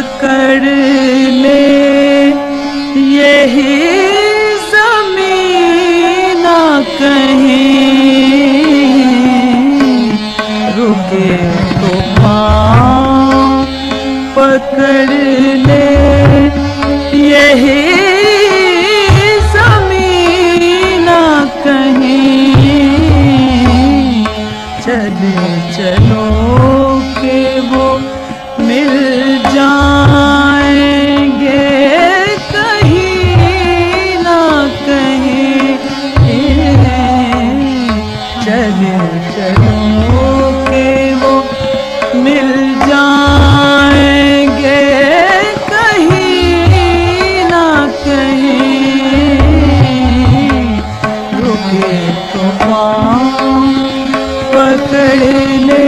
پکڑ لے۔ یہی زمین کہیں۔ رکے تو پاؤں پکڑ لے۔ یہی جائیں گے کہیں کہیں۔ رکے تو پکڑ لے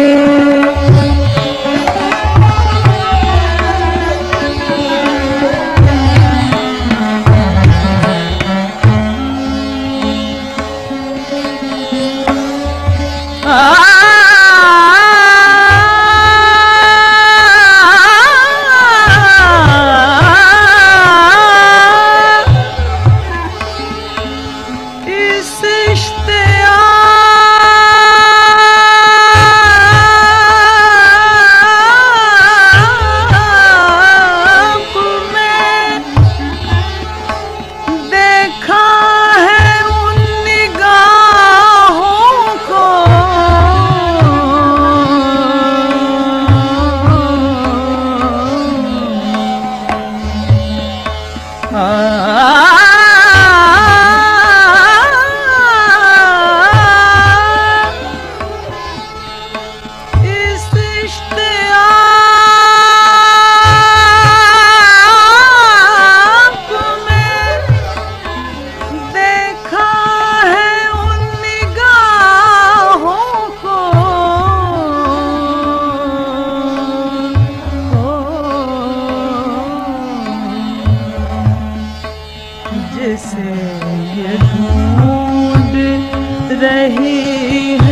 رہی ہے۔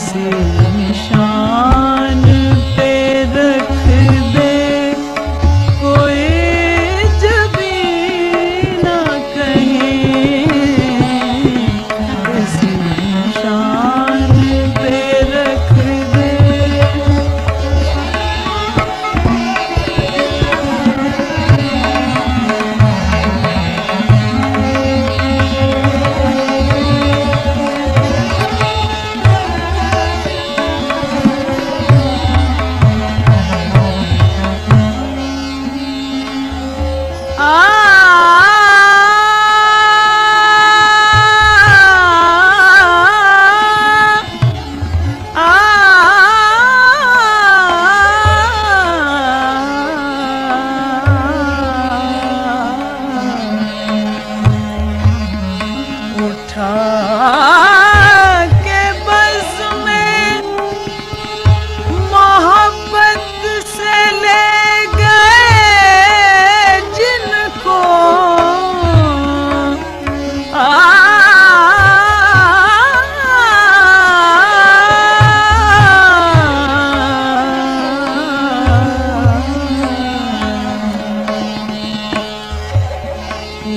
see you.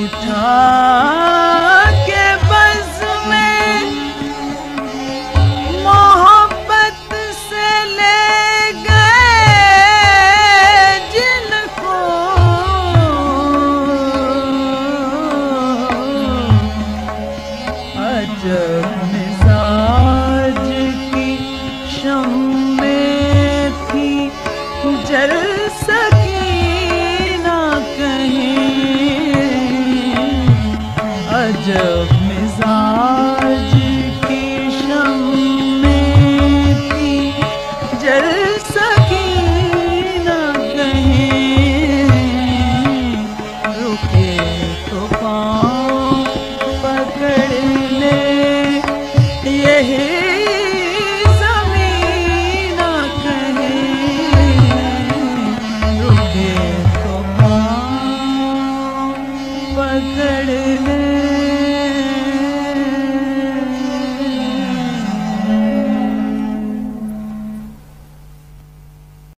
اٹھا